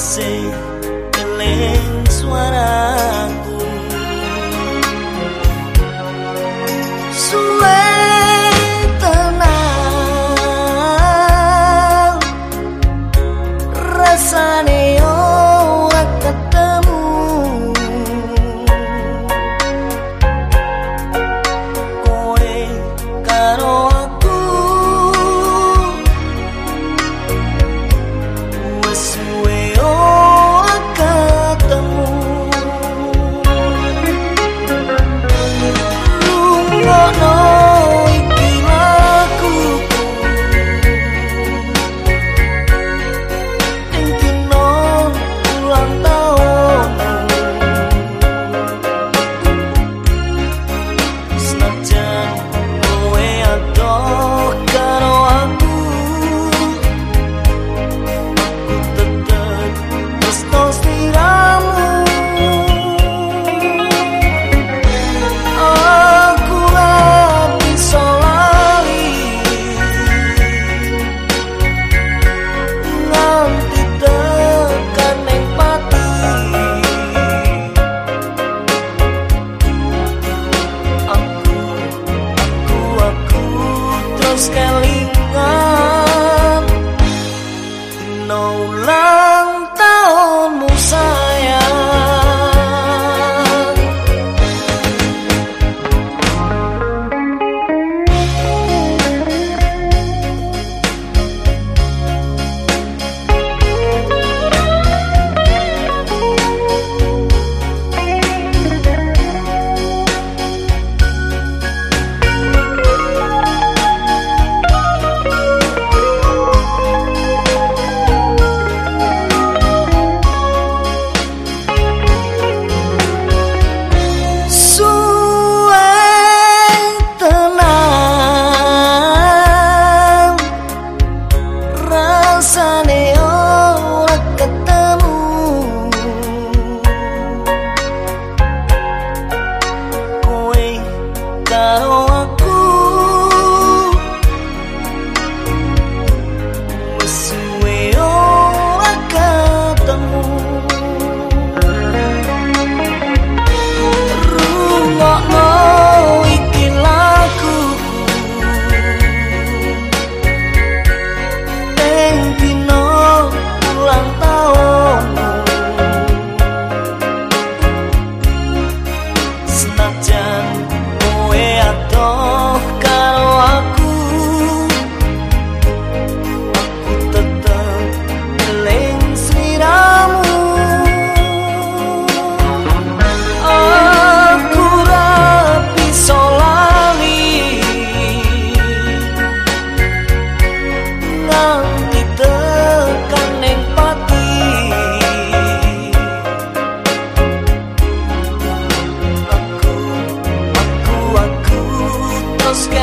kasih keling I sekali los